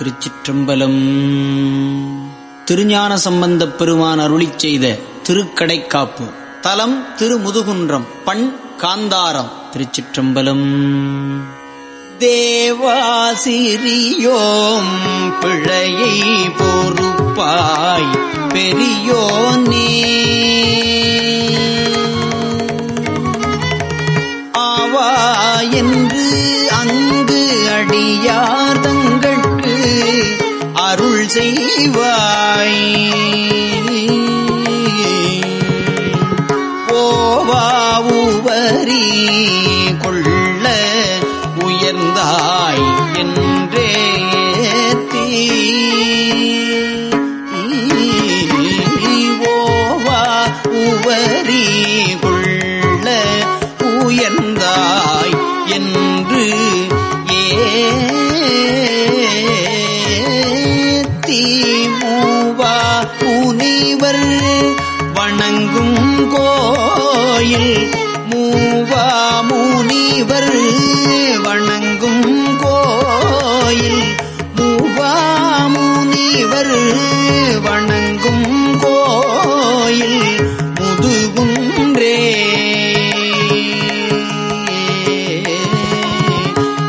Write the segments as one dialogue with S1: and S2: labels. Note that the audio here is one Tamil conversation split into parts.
S1: திருச்சிற்றம்பலம். திருஞான சம்பந்தப் பெருமான் அருளி செய்த திருக்கடைக்காப்பு. தலம் திருமுதுகுன்றம் பண் காந்தாரம் திருச்சிற்றம்பலம். தேவாசிரியோம் பிழையை பொறுப்பாய் பெரியோ நீ ஆவா என்று அங்கு அடியார் செய்வாய். ஓவாவுவரி கொள்ள வணங்கும் கோயில் முதுகுன்றே.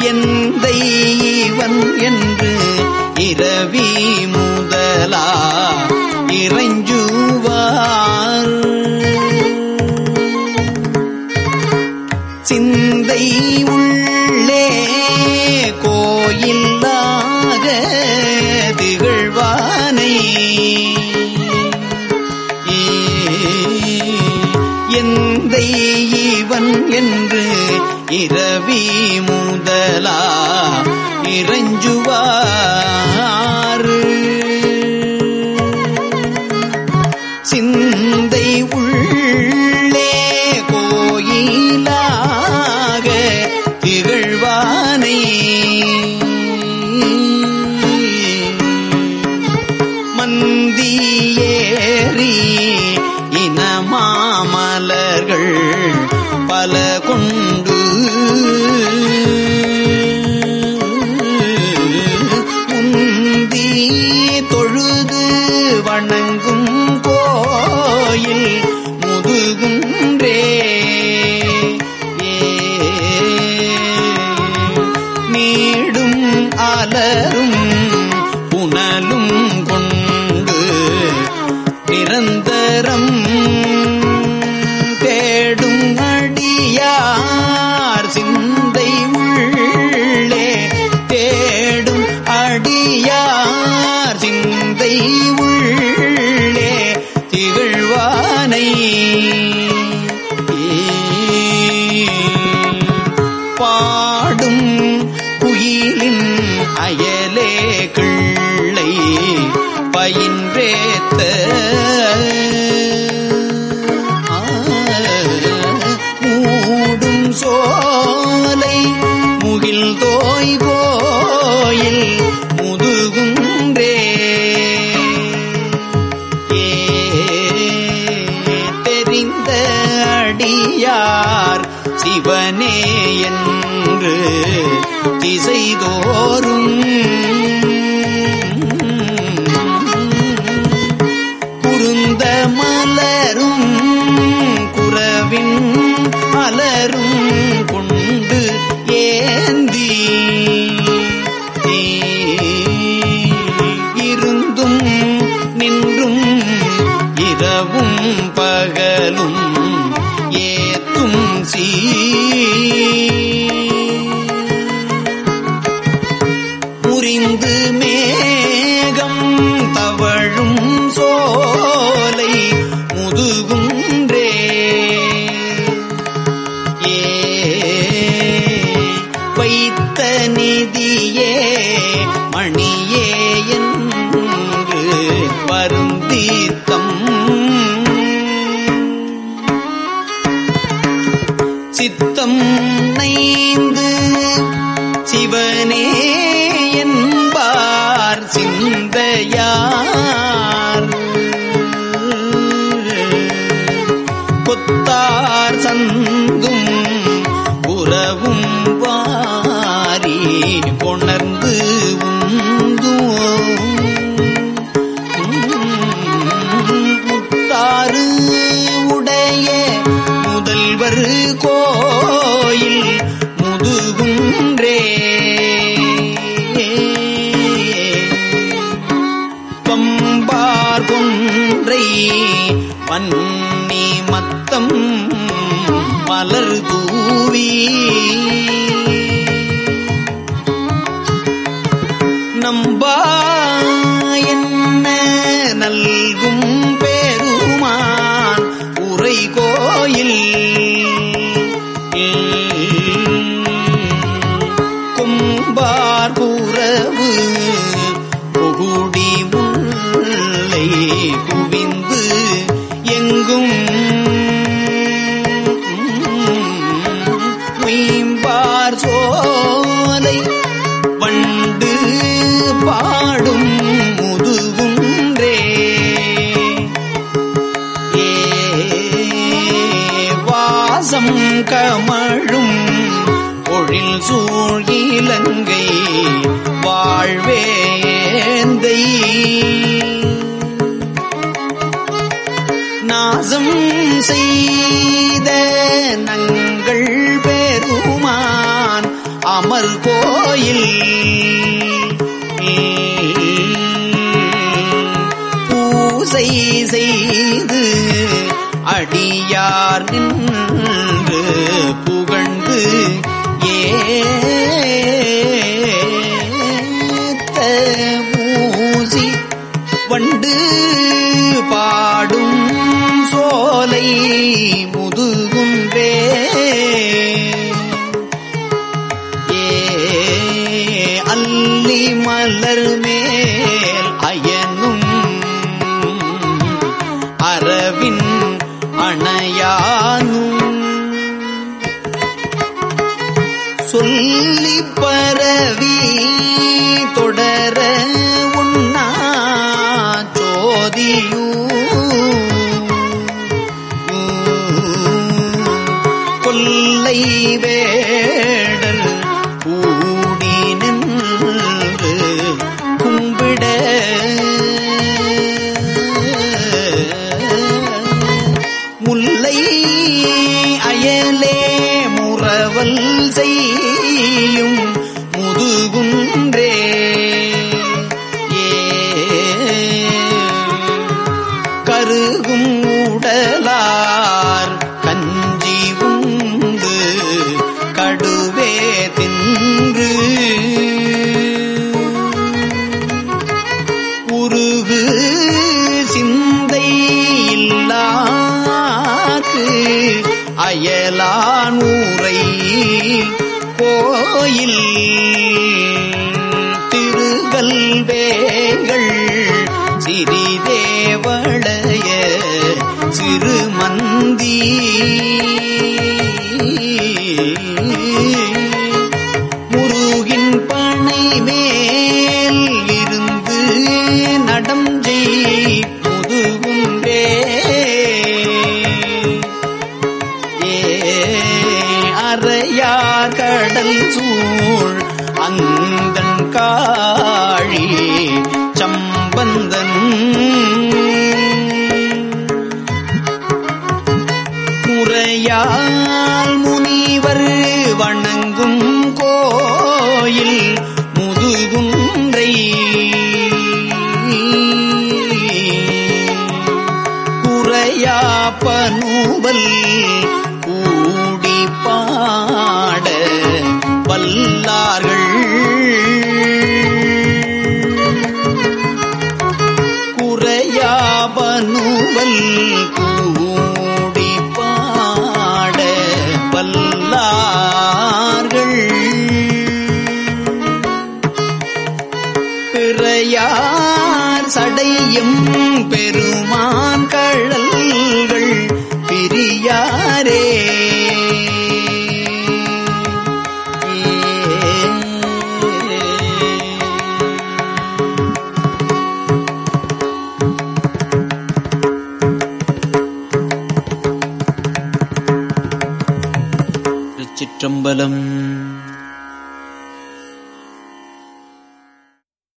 S1: எந்த இவன் என்று இரவி முதலா இறைஞ்சுவார். சிந்தை உள்ள எந்த இவன் என்று இரவி முதலா இறைஞ்சுவா வணங்கும் கோயில் முதுகுன்றே. நீடும் அலரும் புனலும் கொண்டு திகழ்வானை பாடும் குயிலின் அயலே கிள்ளை பயின்றேத்த. மூடும் சோலை முகில் தோய் திசைதோறும் குருந்த மலரும் குறவின் அலரும் நிதியே மணியே என்று வருந்தீத்தம் சித்தம் நைந்து சிவனே என்பார் சிந்தையார். கொத்தார் சந்த பம்பார் கொன்றை பன்னி மத்தம் மலர் தூவி. நம்பா இலங்கை வாழ்வேந்தை நாசம் செய்த நங்கள் பெருமான் அமர் கோயில். பூசை செய்து அடியார் நின்று புகழ்ந்து ஏத்த மூசி வண்டு பாடும் சோலை முத சொல்லி பரவி கருகும் உடலார் கஞ்சி உண்டு கடுவே தின்று. உருகு சிந்தை இல்லாக்கு அயலான் ஊரை கோயில். திருகல்வேகள் சிறிதேவளைய சிறுமந்தி குறையா பனுவல் கூடி பாட வல்லார்கள். குறையாபனுவல் கூடி பாட வல்லார்கள். பிறையார் சடையும்